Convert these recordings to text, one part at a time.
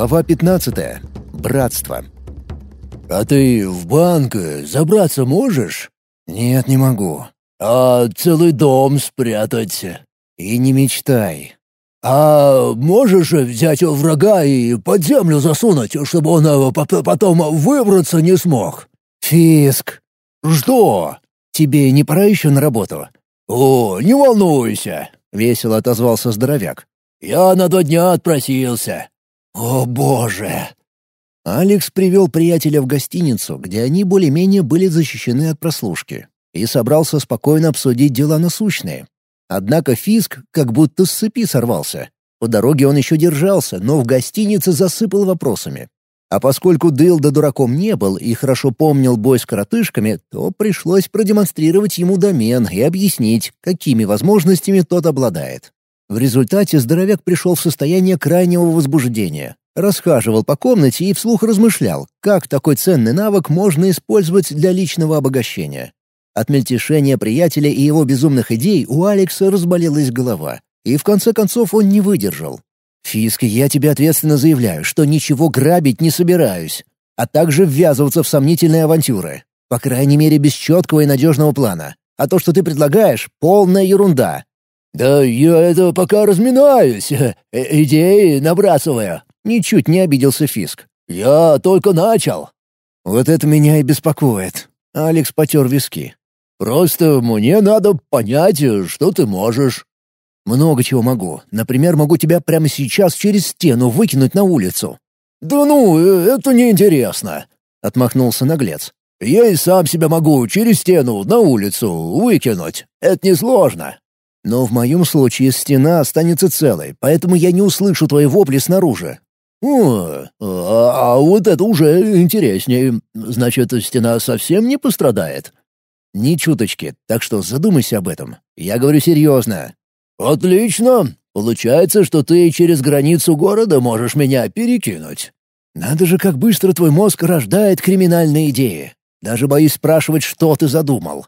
Глава 15. Братство. «А ты в банк забраться можешь?» «Нет, не могу». «А целый дом спрятать?» «И не мечтай». «А можешь взять врага и под землю засунуть, чтобы он э, потом выбраться не смог?» «Фиск!» «Что?» «Тебе не пора еще на работу?» «О, не волнуйся!» — весело отозвался здоровяк. «Я на два дня отпросился». «О, боже!» Алекс привел приятеля в гостиницу, где они более-менее были защищены от прослушки, и собрался спокойно обсудить дела насущные. Однако Фиск как будто с цепи сорвался. По дороге он еще держался, но в гостинице засыпал вопросами. А поскольку Дылда дураком не был и хорошо помнил бой с коротышками, то пришлось продемонстрировать ему домен и объяснить, какими возможностями тот обладает. В результате здоровяк пришел в состояние крайнего возбуждения, Расхаживал по комнате и вслух размышлял, как такой ценный навык можно использовать для личного обогащения. От мельтешения приятеля и его безумных идей у Алекса разболелась голова, и в конце концов он не выдержал. «Фиск, я тебе ответственно заявляю, что ничего грабить не собираюсь, а также ввязываться в сомнительные авантюры. По крайней мере, без четкого и надежного плана. А то, что ты предлагаешь, — полная ерунда». «Да я это пока разминаюсь, э, идеи набрасываю», Ничуть не обиделся Фиск. «Я только начал». «Вот это меня и беспокоит». Алекс потер виски. «Просто мне надо понять, что ты можешь». «Много чего могу. Например, могу тебя прямо сейчас через стену выкинуть на улицу». «Да ну, это неинтересно», — отмахнулся наглец. «Я и сам себя могу через стену на улицу выкинуть. Это несложно». «Но в моем случае стена останется целой, поэтому я не услышу твои вопли снаружи. «О, а, а вот это уже интереснее. Значит, стена совсем не пострадает?» «Ни чуточки, так что задумайся об этом. Я говорю серьезно». «Отлично. Получается, что ты через границу города можешь меня перекинуть». «Надо же, как быстро твой мозг рождает криминальные идеи. Даже боюсь спрашивать, что ты задумал».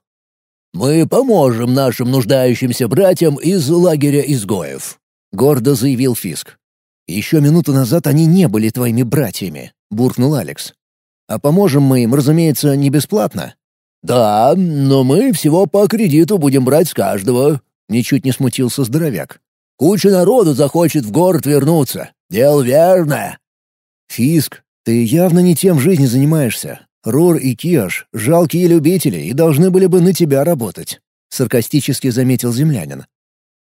«Мы поможем нашим нуждающимся братьям из лагеря изгоев», — гордо заявил Фиск. «Еще минуту назад они не были твоими братьями», — буркнул Алекс. «А поможем мы им, разумеется, не бесплатно». «Да, но мы всего по кредиту будем брать с каждого», — ничуть не смутился здоровяк. «Куча народу захочет в город вернуться. Дело верное». «Фиск, ты явно не тем в жизни занимаешься. Рор и Киаш — жалкие любители и должны были бы на тебя работать», — саркастически заметил землянин.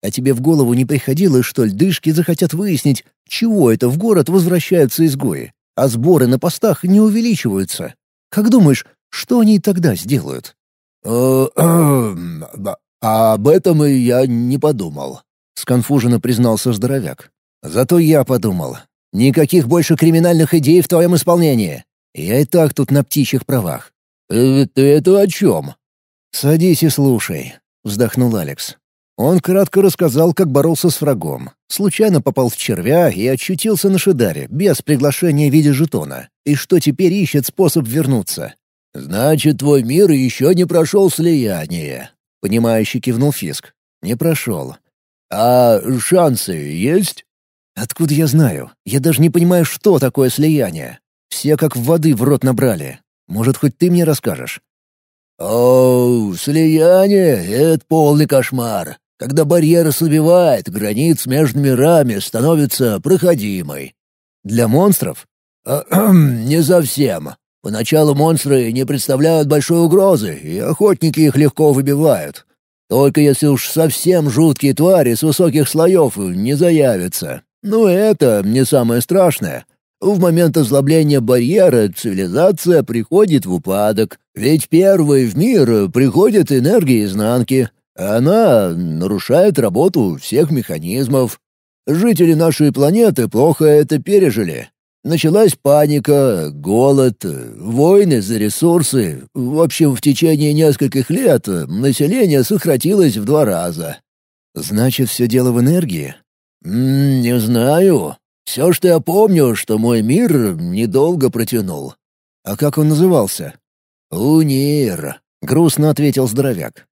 А тебе в голову не приходило, что льдышки захотят выяснить, чего это в город возвращаются изгои, а сборы на постах не увеличиваются? Как думаешь, что они тогда сделают? Э, об этом и я не подумал», — сконфуженно признался здоровяк. «Зато я подумал. Никаких больше криминальных идей в твоем исполнении. Я и так тут на птичьих правах». «Ты, ты это о чем?» «Садись и слушай», — вздохнул Алекс. Он кратко рассказал, как боролся с врагом. Случайно попал в червя и очутился на Шидаре, без приглашения в виде жетона. И что теперь ищет способ вернуться. «Значит, твой мир еще не прошел слияние», — понимающе кивнул Фиск. «Не прошел». «А шансы есть?» «Откуда я знаю? Я даже не понимаю, что такое слияние. Все как воды в рот набрали. Может, хоть ты мне расскажешь?» «О, слияние — это полный кошмар. Когда барьер ослабевает, границ между мирами становится проходимой. Для монстров? не совсем. Поначалу монстры не представляют большой угрозы, и охотники их легко выбивают. Только если уж совсем жуткие твари с высоких слоев не заявятся. Но это не самое страшное. В момент озлобления барьера цивилизация приходит в упадок, ведь первой в мир приходит энергия изнанки, она нарушает работу всех механизмов. Жители нашей планеты плохо это пережили. Началась паника, голод, войны за ресурсы. В общем, в течение нескольких лет население сократилось в два раза. Значит, все дело в энергии? не знаю. Все, что я помню, что мой мир недолго протянул. А как он назывался? Унир, грустно ответил здоровяк.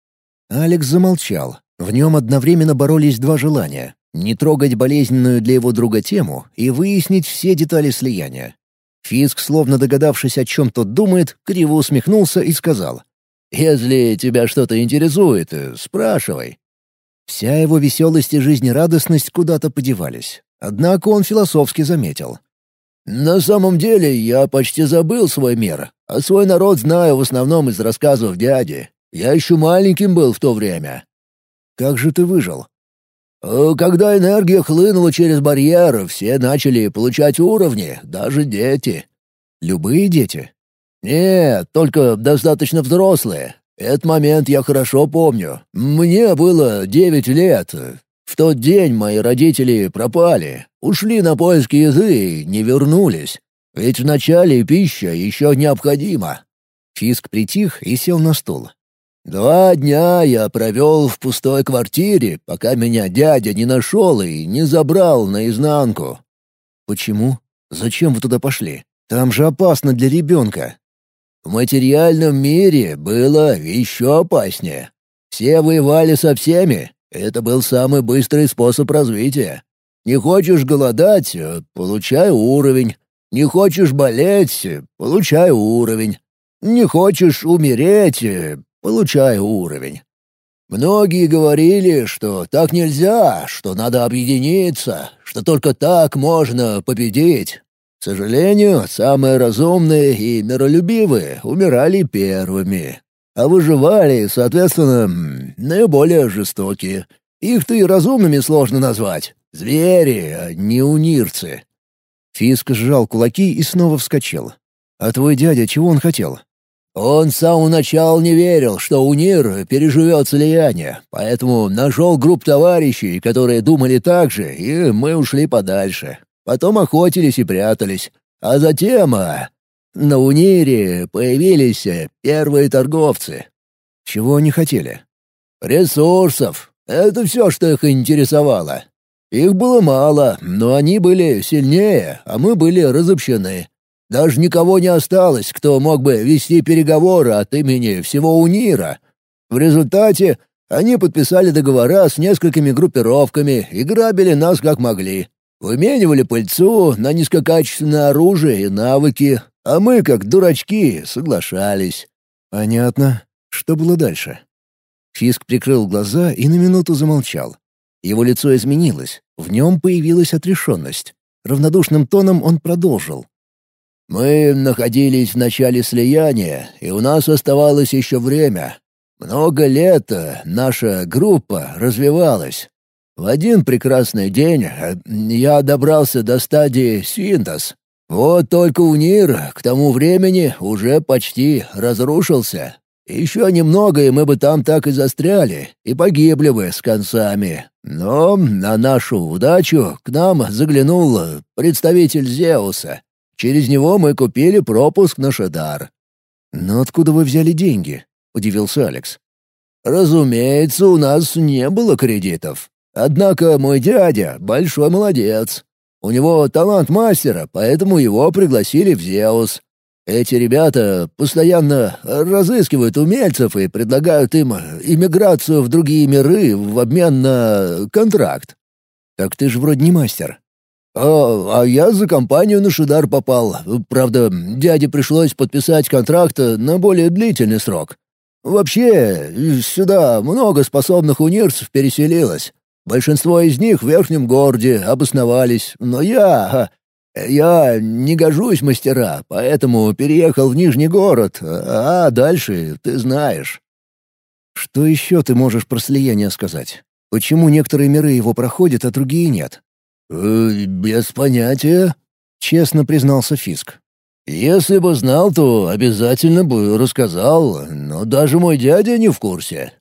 Алекс замолчал. В нем одновременно боролись два желания не трогать болезненную для его друга тему и выяснить все детали слияния. Фиск, словно догадавшись, о чем тот думает, криво усмехнулся и сказал. «Если тебя что-то интересует, спрашивай». Вся его веселость и жизнерадостность куда-то подевались. Однако он философски заметил. «На самом деле я почти забыл свой мир, а свой народ знаю в основном из рассказов дяди. Я еще маленьким был в то время». «Как же ты выжил?» «Э, «Когда энергия хлынула через барьер, все начали получать уровни, даже дети». «Любые дети?» «Нет, только достаточно взрослые. Этот момент я хорошо помню. Мне было девять лет. В тот день мои родители пропали, ушли на поиски еды и не вернулись. Ведь вначале пища еще необходима». Фиск притих и сел на стул. «Два дня я провел в пустой квартире, пока меня дядя не нашел и не забрал наизнанку». «Почему? Зачем вы туда пошли? Там же опасно для ребенка». «В материальном мире было еще опаснее. Все воевали со всеми, это был самый быстрый способ развития. Не хочешь голодать — получай уровень. Не хочешь болеть — получай уровень. Не хочешь умереть — получай уровень. Многие говорили, что так нельзя, что надо объединиться, что только так можно победить. К сожалению, самые разумные и миролюбивые умирали первыми а выживали, соответственно, наиболее жестокие. Их-то и разумными сложно назвать. Звери, а не унирцы». Фиск сжал кулаки и снова вскочил. «А твой дядя чего он хотел?» «Он с самого начала не верил, что Унир переживет слияние, поэтому нашел группу товарищей, которые думали так же, и мы ушли подальше. Потом охотились и прятались. А затем... А, на Унире появились э, первые торговцы. Чего они хотели? Ресурсов. Это все, что их интересовало. Их было мало, но они были сильнее, а мы были разобщены. Даже никого не осталось, кто мог бы вести переговоры от имени всего Унира. В результате они подписали договора с несколькими группировками и грабили нас как могли. Выменивали пыльцу на низкокачественное оружие и навыки, а мы, как дурачки, соглашались. Понятно. Что было дальше? Фиск прикрыл глаза и на минуту замолчал. Его лицо изменилось, в нем появилась отрешенность. Равнодушным тоном он продолжил. «Мы находились в начале слияния, и у нас оставалось еще время. Много лет наша группа развивалась. В один прекрасный день э, я добрался до стадии синтез, вот только Унир к тому времени уже почти разрушился. Еще немного, и мы бы там так и застряли, и погибли бы с концами. Но на нашу удачу к нам заглянул представитель Зеуса. Через него мы купили пропуск на Шедар. «Но откуда вы взяли деньги?» — удивился Алекс. «Разумеется, у нас не было кредитов. Однако мой дядя — большой молодец. У него талант мастера, поэтому его пригласили в Зеус. Эти ребята постоянно разыскивают умельцев и предлагают им иммиграцию в другие миры в обмен на контракт. Так ты же вроде не мастер. А, а я за компанию на Шидар попал. Правда, дяде пришлось подписать контракт на более длительный срок. Вообще, сюда много способных унирцев переселилось. Большинство из них в верхнем городе обосновались, но я... Я не гожусь мастера, поэтому переехал в Нижний город, а дальше ты знаешь». «Что еще ты можешь про слияние сказать? Почему некоторые миры его проходят, а другие нет?» «Э, «Без понятия», — честно признался Фиск. «Если бы знал, то обязательно бы рассказал, но даже мой дядя не в курсе».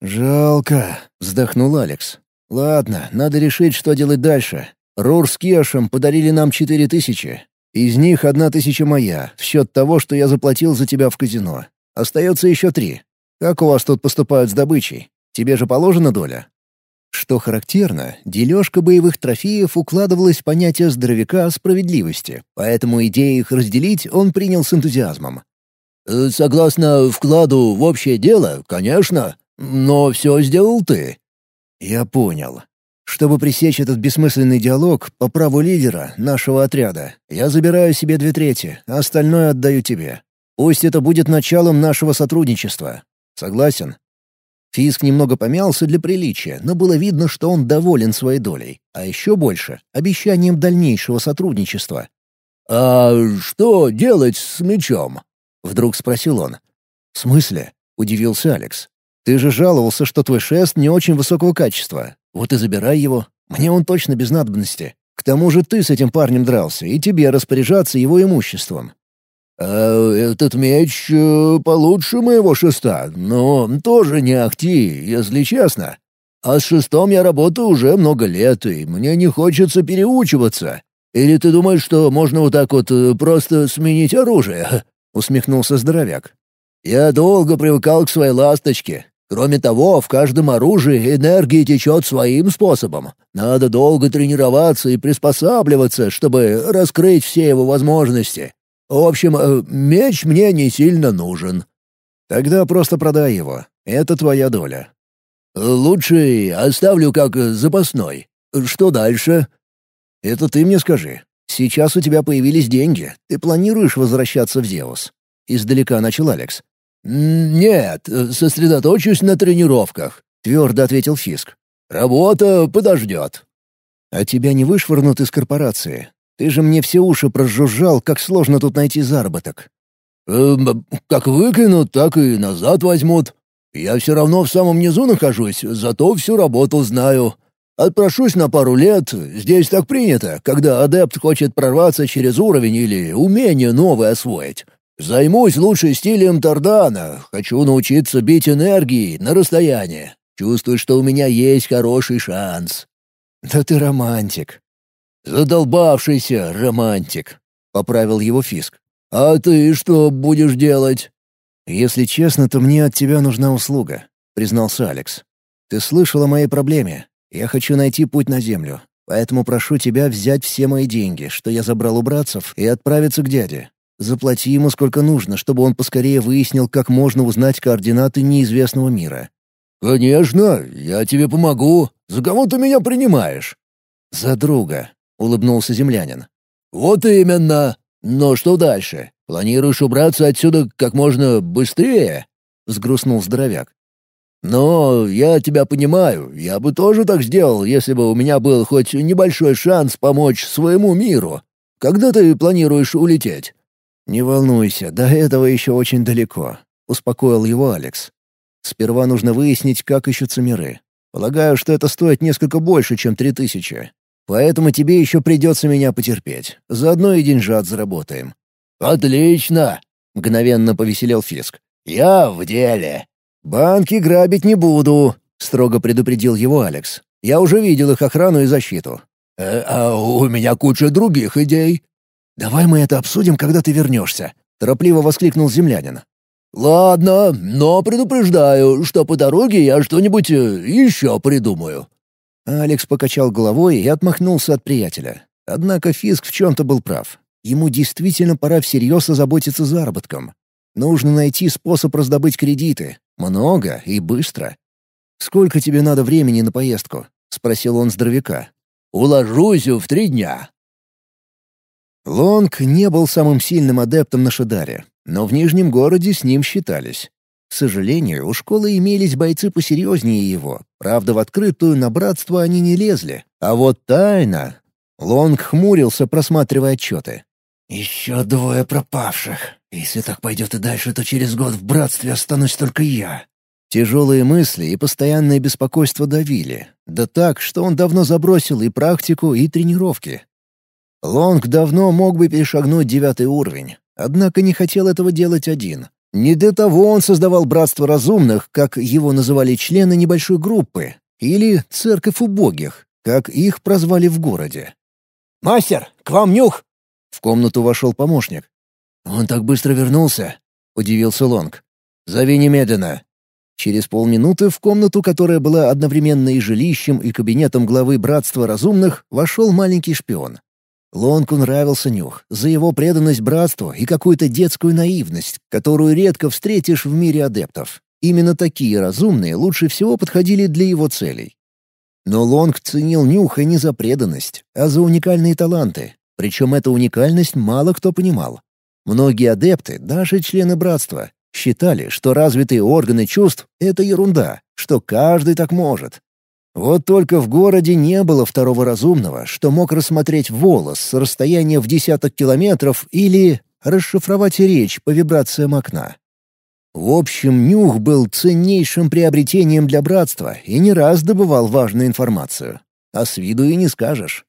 «Жалко», — вздохнул Алекс. «Ладно, надо решить, что делать дальше. Рур с Кешем подарили нам четыре тысячи. Из них одна тысяча моя, в счет того, что я заплатил за тебя в казино. Остается еще три. Как у вас тут поступают с добычей? Тебе же положена доля?» Что характерно, дележка боевых трофеев укладывалась в понятие здоровяка справедливости, поэтому идею их разделить он принял с энтузиазмом. «Э, «Согласно вкладу в общее дело, конечно, но все сделал ты. «Я понял. Чтобы пресечь этот бессмысленный диалог, по праву лидера нашего отряда, я забираю себе две трети, а остальное отдаю тебе. Пусть это будет началом нашего сотрудничества. Согласен?» Фиск немного помялся для приличия, но было видно, что он доволен своей долей, а еще больше — обещанием дальнейшего сотрудничества. «А что делать с мечом?» — вдруг спросил он. «В смысле?» — удивился Алекс. «Ты же жаловался, что твой шест не очень высокого качества. Вот и забирай его. Мне он точно без надобности. К тому же ты с этим парнем дрался, и тебе распоряжаться его имуществом. «А этот меч э, получше моего шеста, но тоже не ахти, если честно. А с шестом я работаю уже много лет, и мне не хочется переучиваться. Или ты думаешь, что можно вот так вот э, просто сменить оружие?» — усмехнулся здоровяк. «Я долго привыкал к своей ласточке. Кроме того, в каждом оружии энергия течет своим способом. Надо долго тренироваться и приспосабливаться, чтобы раскрыть все его возможности. В общем, э, меч мне не сильно нужен. Тогда просто продай его. Это твоя доля. Лучше оставлю как запасной. Что дальше? Это ты мне скажи. Сейчас у тебя появились деньги. Ты планируешь возвращаться в Зеус? Издалека начал Алекс. «Нет, сосредоточусь на тренировках», — твердо ответил Фиск. «Работа подождет». «А тебя не вышвырнут из корпорации? Ты же мне все уши прожужжал, как сложно тут найти заработок». «Эм, как выкинут, так и назад возьмут. Я все равно в самом низу нахожусь, зато всю работу знаю. Отпрошусь на пару лет, здесь так принято, когда адепт хочет прорваться через уровень или умение новое освоить. Займусь лучше стилем Тардана, хочу научиться бить энергией на расстояние. Чувствую, что у меня есть хороший шанс». «Да ты романтик», «Задолбавшийся романтик», — поправил его Фиск. «А ты что будешь делать?» «Если честно, то мне от тебя нужна услуга», — признался Алекс. «Ты слышал о моей проблеме. Я хочу найти путь на Землю. Поэтому прошу тебя взять все мои деньги, что я забрал у братцев, и отправиться к дяде. Заплати ему сколько нужно, чтобы он поскорее выяснил, как можно узнать координаты неизвестного мира». «Конечно, я тебе помогу. За кого ты меня принимаешь?» «За друга», — улыбнулся землянин. «Вот именно. Но что дальше? Планируешь убраться отсюда как можно быстрее?» — взгрустнул здоровяк. «Но я тебя понимаю, я бы тоже так сделал, если бы у меня был хоть небольшой шанс помочь своему миру. Когда ты планируешь улететь?» «Не волнуйся, до этого еще очень далеко», — успокоил его Алекс. «Сперва нужно выяснить, как ищутся миры. Полагаю, что это стоит несколько больше, чем три тысячи. Поэтому тебе еще придется меня потерпеть. Заодно и деньжат заработаем». «Отлично!» — мгновенно повеселел Фиск. «Я в деле». «Банки грабить не буду», — строго предупредил его Алекс. «Я уже видел их охрану и защиту». «Э, «А у меня куча других идей». «Давай мы это обсудим, когда ты вернешься», — торопливо воскликнул землянин. «Ладно, но предупреждаю, что по дороге я что-нибудь э, еще придумаю». Алекс покачал головой и отмахнулся от приятеля. Однако Фиск в чем-то был прав. Ему действительно пора всерьез озаботиться заработком. Нужно найти способ раздобыть кредиты. Много и быстро. «Сколько тебе надо времени на поездку?» — спросил он здоровяка. «Уложусь в три дня». Лонг не был самым сильным адептом на Шидаре, но в Нижнем городе с ним считались. К сожалению, у школы имелись бойцы посерьезнее его. Правда, в открытую на братство они не лезли. А вот тайна... Лонг хмурился, просматривая отчеты. «Еще двое пропавших. Если так пойдет и дальше, то через год в братстве останусь только я». Тяжелые мысли и постоянное беспокойство давили. Да так, что он давно забросил и практику, и тренировки. Лонг давно мог бы перешагнуть девятый уровень, однако не хотел этого делать один. Не для того он создавал братство разумных, как его называли члены небольшой группы, или церковь убогих, как их прозвали в городе. «Мастер, к вам нюх!» В комнату вошел помощник. «Он так быстро вернулся?» — удивился Лонг. «Зови немедленно». Через полминуты в комнату, которая была одновременно и жилищем, и кабинетом главы Братства Разумных, вошел маленький шпион. Лонку нравился нюх за его преданность братству и какую-то детскую наивность, которую редко встретишь в мире адептов. Именно такие разумные лучше всего подходили для его целей. Но Лонг ценил нюха не за преданность, а за уникальные таланты. Причем эту уникальность мало кто понимал. Многие адепты, даже члены братства, считали, что развитые органы чувств — это ерунда, что каждый так может. Вот только в городе не было второго разумного, что мог рассмотреть волос с расстояния в десяток километров или расшифровать речь по вибрациям окна. В общем, нюх был ценнейшим приобретением для братства и не раз добывал важную информацию. А с виду и не скажешь.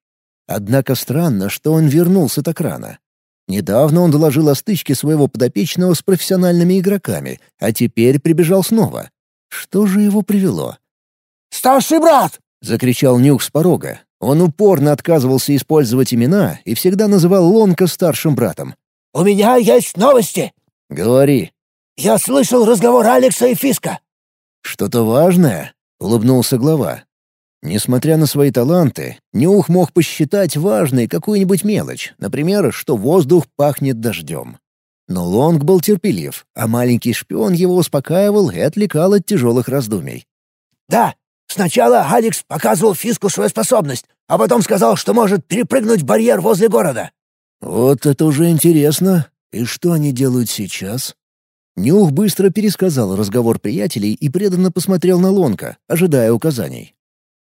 Однако странно, что он вернулся так рано. Недавно он доложил о стычке своего подопечного с профессиональными игроками, а теперь прибежал снова. Что же его привело? «Старший брат!» — закричал Нюх с порога. Он упорно отказывался использовать имена и всегда называл Лонка старшим братом. «У меня есть новости!» «Говори», «Я слышал разговор Алекса и Фиска». «Что-то важное?» — улыбнулся глава. Несмотря на свои таланты, Нюх мог посчитать важной какую-нибудь мелочь, например, что воздух пахнет дождем. Но Лонг был терпелив, а маленький шпион его успокаивал и отвлекал от тяжелых раздумий. «Да, сначала Алекс показывал Фиску свою способность, а потом сказал, что может перепрыгнуть барьер возле города». «Вот это уже интересно. И что они делают сейчас?» Нюх быстро пересказал разговор приятелей и преданно посмотрел на Лонка, ожидая указаний.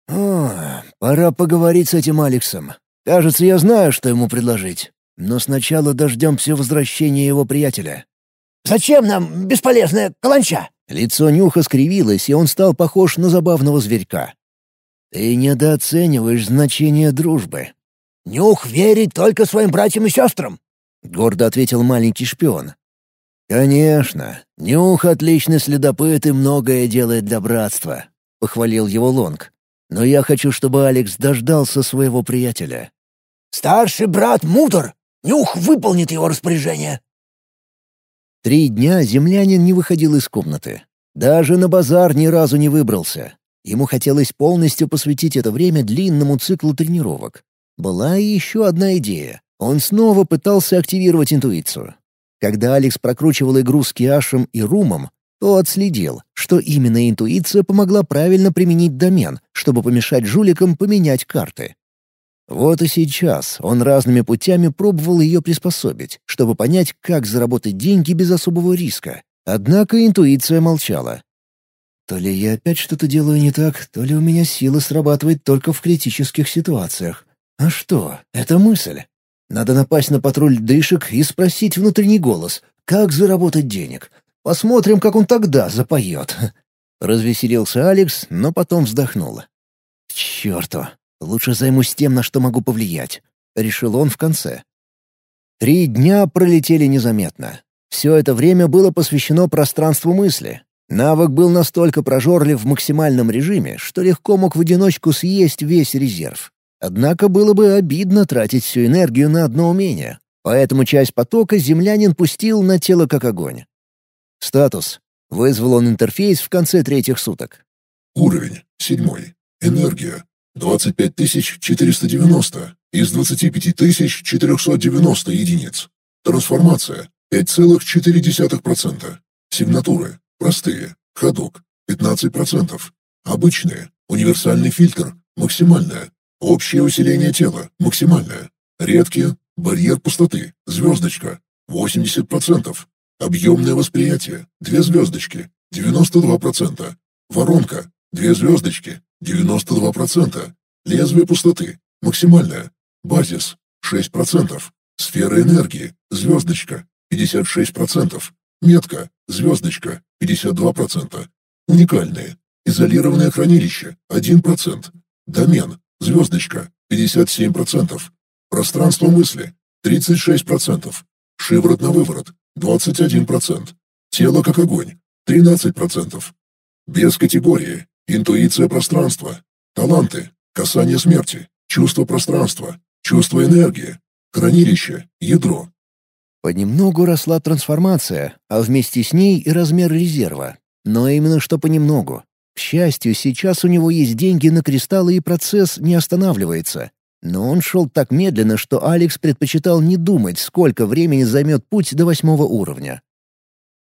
«О, пора поговорить с этим Алексом. Кажется, я знаю, что ему предложить. Но сначала дождемся возвращения его приятеля». «Зачем нам бесполезная каланча?» Лицо Нюха скривилось, и он стал похож на забавного зверька. «Ты недооцениваешь значение дружбы». «Нюх верит только своим братьям и сестрам», — гордо ответил маленький шпион. «Конечно. Нюх — отличный следопыт и многое делает для братства», — похвалил его Лонг. «Но я хочу, чтобы Алекс дождался своего приятеля». «Старший брат мудр. Нюх выполнит его распоряжение». Три дня землянин не выходил из комнаты. Даже на базар ни разу не выбрался. Ему хотелось полностью посвятить это время длинному циклу тренировок. Была и еще одна идея. Он снова пытался активировать интуицию. Когда Алекс прокручивал игру с Киашем и Румом, то отследил, что именно интуиция помогла правильно применить домен, чтобы помешать жуликам поменять карты. Вот и сейчас он разными путями пробовал ее приспособить, чтобы понять, как заработать деньги без особого риска. Однако интуиция молчала. То ли я опять что-то делаю не так, то ли у меня сила срабатывает только в критических ситуациях. А что? Это мысль. Надо напасть на патруль дышек и спросить внутренний голос, как заработать денег. Посмотрим, как он тогда запоет. Развеселился Алекс, но потом вздохнул. «К! Лучше займусь тем, на что могу повлиять», — решил он в конце. Три дня пролетели незаметно. Все это время было посвящено пространству мысли. Навык был настолько прожорлив в максимальном режиме, что легко мог в одиночку съесть весь резерв. Однако было бы обидно тратить всю энергию на одно умение, поэтому часть потока землянин пустил на тело как огонь. Статус. Вызвал он интерфейс в конце третьих суток. Уровень. Седьмой. Энергия. 25490 из 25490 единиц. Трансформация. 5,4%. Сигнатуры. Простые. Ходок. 15%. Обычные. Универсальный фильтр. Максимальная. Общее усиление тела максимальное. Редкие. Барьер пустоты. Звездочка. 80%. Объемное восприятие. Две звездочки. 92%. Воронка. Две звездочки. 92%. Лезвие пустоты. Максимальное. Базис. 6%. Сфера энергии. Звездочка. 56%. Метка. Звездочка. 52%. Уникальные. Изолированное хранилище. 1%. Домен. Звездочка — 57%. Пространство мысли — 36%. Шиворот на выворот — 21%. Тело как огонь — 13%. Без категории. Интуиция пространства. Таланты. Касание смерти. Чувство пространства. Чувство энергии. Хранилище. Ядро. Понемногу росла трансформация, а вместе с ней и размер резерва. Но именно что понемногу. К счастью, сейчас у него есть деньги на кристаллы и процесс не останавливается. Но он шел так медленно, что Алекс предпочитал не думать, сколько времени займет путь до восьмого уровня.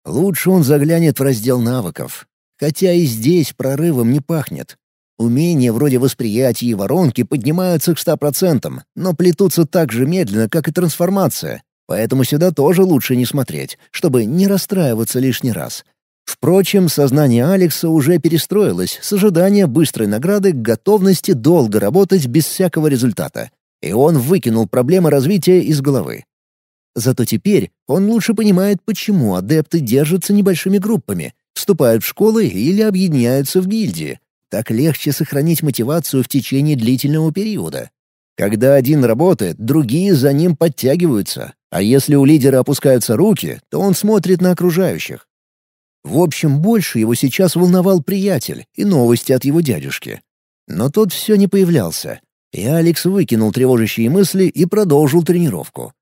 Лучше он заглянет в раздел навыков. Хотя и здесь прорывом не пахнет. Умения вроде восприятия и воронки поднимаются к 100%, но плетутся так же медленно, как и трансформация, поэтому сюда тоже лучше не смотреть, чтобы не расстраиваться лишний раз. Впрочем, сознание Алекса уже перестроилось с ожидания быстрой награды к готовности долго работать без всякого результата, и он выкинул проблемы развития из головы. Зато теперь он лучше понимает, почему адепты держатся небольшими группами, вступают в школы или объединяются в гильдии, так легче сохранить мотивацию в течение длительного периода. Когда один работает, другие за ним подтягиваются, а если у лидера опускаются руки, то он смотрит на окружающих. В общем, больше его сейчас волновал приятель и новости от его дядюшки. Но тот все не появлялся, и Алекс выкинул тревожащие мысли и продолжил тренировку.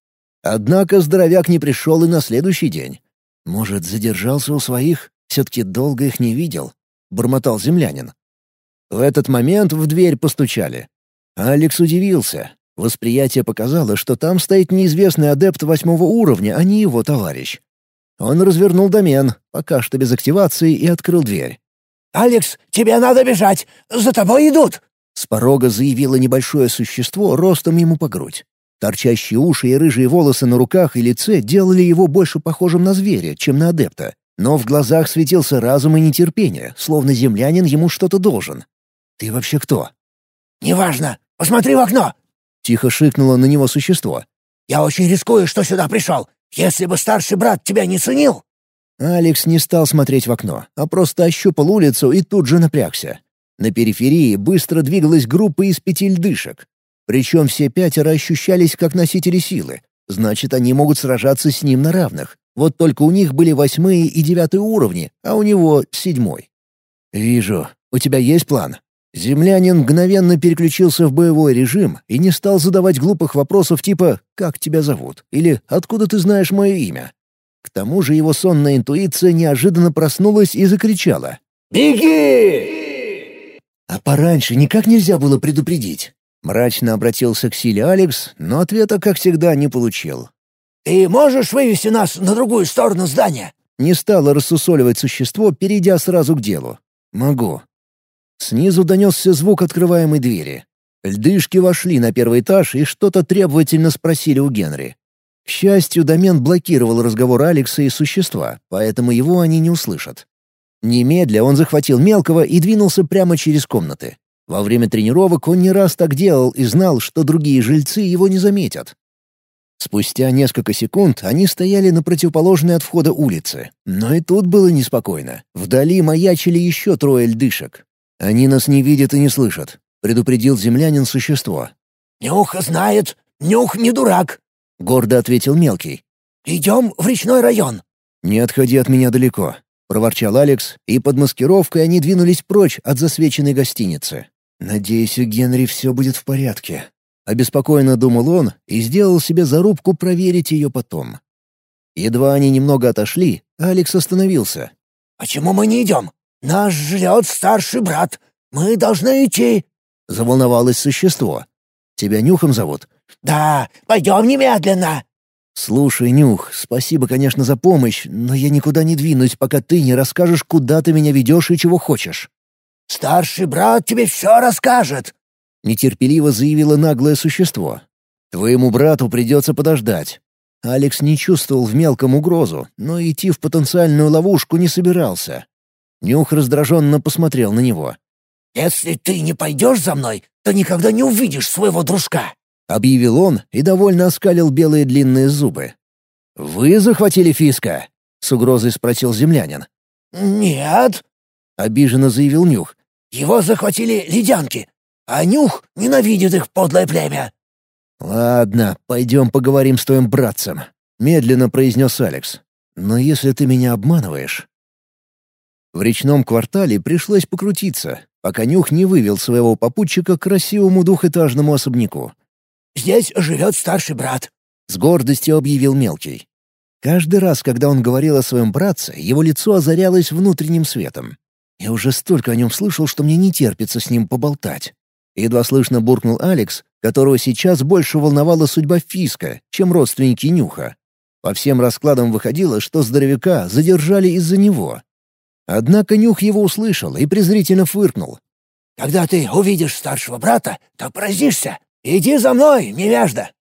Однако здоровяк не пришел и на следующий день. Может, задержался у своих? Все-таки долго их не видел, — бормотал землянин. В этот момент в дверь постучали. Алекс удивился. Восприятие показало, что там стоит неизвестный адепт восьмого уровня, а не его товарищ. Он развернул домен, пока что без активации, и открыл дверь. «Алекс, тебе надо бежать! За тобой идут!» С порога заявило небольшое существо ростом ему по грудь. Торчащие уши и рыжие волосы на руках и лице делали его больше похожим на зверя, чем на адепта. Но в глазах светился разум и нетерпение, словно землянин ему что-то должен. «Ты вообще кто?» «Неважно. Посмотри в окно!» — тихо шикнуло на него существо. «Я очень рискую, что сюда пришел. Если бы старший брат тебя не ценил...» Алекс не стал смотреть в окно, а просто ощупал улицу и тут же напрягся. На периферии быстро двигалась группа из пяти льдышек. Причем все пятеро ощущались как носители силы. Значит, они могут сражаться с ним на равных. Вот только у них были восьмые и девятые уровни, а у него седьмой. «Вижу. У тебя есть план?» Землянин мгновенно переключился в боевой режим и не стал задавать глупых вопросов типа «Как тебя зовут?» или «Откуда ты знаешь мое имя?». К тому же его сонная интуиция неожиданно проснулась и закричала «Беги!». «А пораньше никак нельзя было предупредить?» Мрачно обратился к силе Алекс, но ответа, как всегда, не получил. «Ты можешь вывести нас на другую сторону здания?» Не стало рассусоливать существо, перейдя сразу к делу. «Могу. Снизу донесся звук открываемой двери. Льдышки вошли на первый этаж и что-то требовательно спросили у Генри. К счастью, домен блокировал разговор Алекса и существа, поэтому его они не услышат. Немедля он захватил мелкого и двинулся прямо через комнаты. Во время тренировок он не раз так делал и знал, что другие жильцы его не заметят. Спустя несколько секунд они стояли на противоположной от входа улице. Но и тут было неспокойно. Вдали маячили еще трое льдышек. «Они нас не видят и не слышат», — предупредил землянин существо. «Нюх знает, Нюх не дурак», — гордо ответил мелкий. «Идем в речной район». «Не отходи от меня далеко», — проворчал Алекс, и под маскировкой они двинулись прочь от засвеченной гостиницы. «Надеюсь, у Генри все будет в порядке», — обеспокоенно думал он и сделал себе зарубку проверить ее потом. Едва они немного отошли, Алекс остановился. «Почему мы не идем? «Нас ждет старший брат. Мы должны идти», — заволновалось существо. «Тебя Нюхом зовут?» «Да, пойдем немедленно». «Слушай, Нюх, спасибо, конечно, за помощь, но я никуда не двинусь, пока ты не расскажешь, куда ты меня ведешь и чего хочешь». «Старший брат тебе все расскажет», — нетерпеливо заявило наглое существо. «Твоему брату придется подождать». Алекс не чувствовал в мелком угрозу, но идти в потенциальную ловушку не собирался. Нюх раздраженно посмотрел на него. «Если ты не пойдешь за мной, то никогда не увидишь своего дружка», — объявил он и довольно оскалил белые длинные зубы. «Вы захватили Фиска?» — с угрозой спросил землянин. «Нет», — обиженно заявил Нюх. «Его захватили ледянки, а Нюх ненавидит их подлое племя». «Ладно, пойдем поговорим с твоим братцем», — медленно произнес Алекс. «Но если ты меня обманываешь, в речном квартале пришлось покрутиться, пока Нюх не вывел своего попутчика к красивому двухэтажному особняку. «Здесь живет старший брат», — с гордостью объявил Мелкий. Каждый раз, когда он говорил о своем братце, его лицо озарялось внутренним светом. Я уже столько о нем слышал, что мне не терпится с ним поболтать. Едва слышно буркнул Алекс, которого сейчас больше волновала судьба Фиска, чем родственники Нюха. По всем раскладам выходило, что здоровяка задержали из-за него, Однако Нюх его услышал и презрительно фыркнул. Когда ты увидишь старшего брата, то поразишься. Иди за мной, невежда!»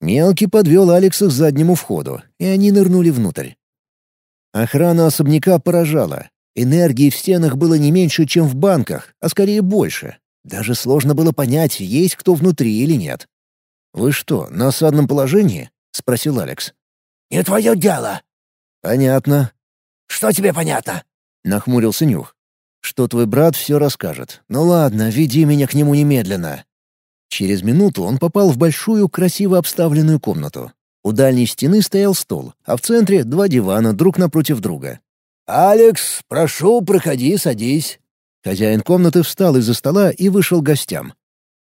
Мелкий подвел Алекса к заднему входу, и они нырнули внутрь. Охрана особняка поражала. Энергии в стенах было не меньше, чем в банках, а скорее больше. Даже сложно было понять, есть кто внутри или нет. «Вы что, на осадном положении?» — спросил Алекс. «Не твое дело». «Понятно». «Что тебе понятно?» — нахмурился Нюх. «Что твой брат все расскажет. Ну ладно, веди меня к нему немедленно». Через минуту он попал в большую, красиво обставленную комнату. У дальней стены стоял стол, а в центре — два дивана друг напротив друга. «Алекс, прошу, проходи, садись». Хозяин комнаты встал из-за стола и вышел к гостям.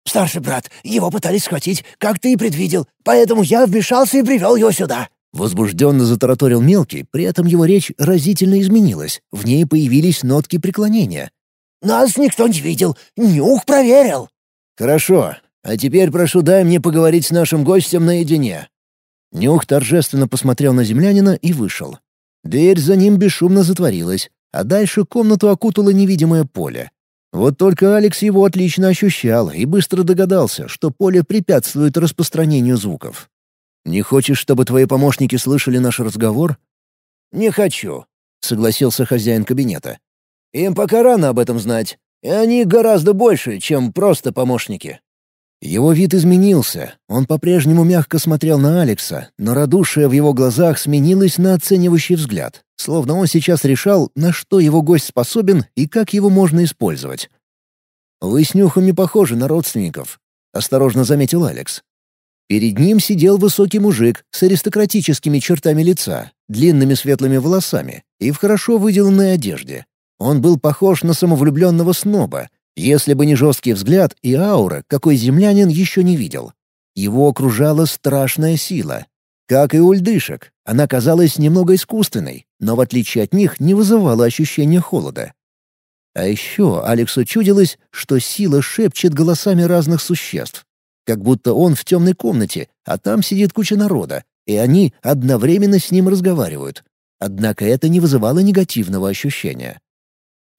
«Старший брат, его пытались схватить, как ты и предвидел, поэтому я вмешался и привел его сюда». Возбужденно затараторил мелкий, при этом его речь разительно изменилась, в ней появились нотки преклонения. «Нас никто не видел, нюх проверил». «Хорошо, а теперь прошу дай мне поговорить с нашим гостем наедине». Нюх торжественно посмотрел на землянина и вышел. Дверь за ним бесшумно затворилась, а дальше комнату окутало невидимое поле. Вот только Алекс его отлично ощущал и быстро догадался, что поле препятствует распространению звуков. «Не хочешь, чтобы твои помощники слышали наш разговор?» «Не хочу», — согласился хозяин кабинета. «Им пока рано об этом знать, и они гораздо больше, чем просто помощники». Его вид изменился, он по-прежнему мягко смотрел на Алекса, но радушие в его глазах сменилось на оценивающий взгляд, словно он сейчас решал, на что его гость способен и как его можно использовать. «Вы с нюхами похожи на родственников», — осторожно заметил Алекс. Перед ним сидел высокий мужик с аристократическими чертами лица, длинными светлыми волосами и в хорошо выделанной одежде. Он был похож на самовлюбленного сноба, если бы не жесткий взгляд и аура, какой землянин еще не видел. Его окружала страшная сила. Как и у льдышек, она казалась немного искусственной, но в отличие от них не вызывала ощущения холода. А еще Алексу чудилось, что сила шепчет голосами разных существ. Как будто он в темной комнате, а там сидит куча народа, и они одновременно с ним разговаривают. Однако это не вызывало негативного ощущения.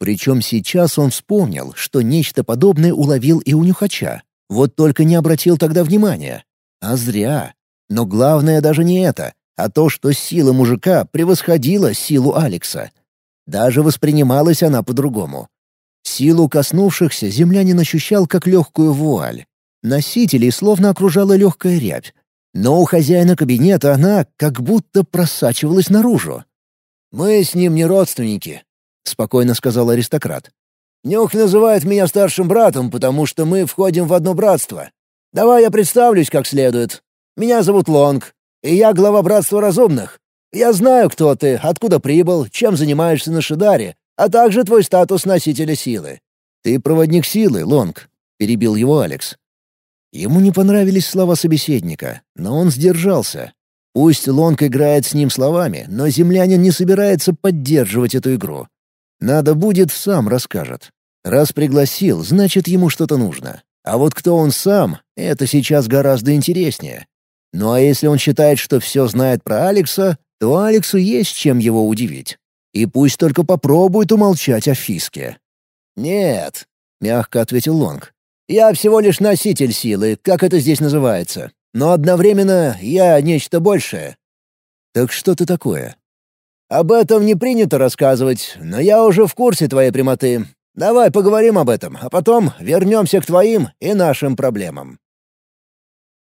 Причем сейчас он вспомнил, что нечто подобное уловил и у нюхача. Вот только не обратил тогда внимания. А зря. Но главное даже не это, а то, что сила мужика превосходила силу Алекса. Даже воспринималась она по-другому. Силу коснувшихся землянин ощущал как легкую вуаль. Носителей словно окружала легкая рябь. Но у хозяина кабинета она как будто просачивалась наружу. «Мы с ним не родственники», — спокойно сказал аристократ. «Нюх называет меня старшим братом, потому что мы входим в одно братство. Давай я представлюсь как следует. Меня зовут Лонг, и я глава Братства Разумных. Я знаю, кто ты, откуда прибыл, чем занимаешься на Шидаре, а также твой статус носителя силы». «Ты проводник силы, Лонг», — перебил его Алекс. Ему не понравились слова собеседника, но он сдержался. Пусть Лонг играет с ним словами, но землянин не собирается поддерживать эту игру. Надо будет, сам расскажет. Раз пригласил, значит, ему что-то нужно. А вот кто он сам, это сейчас гораздо интереснее. Ну а если он считает, что все знает про Алекса, то Алексу есть чем его удивить. И пусть только попробует умолчать о Фиске. «Нет», — мягко ответил Лонг. «Я всего лишь носитель силы, как это здесь называется. Но одновременно я нечто большее». «Так что ты такое?» Об этом не принято рассказывать, но я уже в курсе твоей прямоты. Давай поговорим об этом, а потом вернемся к твоим и нашим проблемам».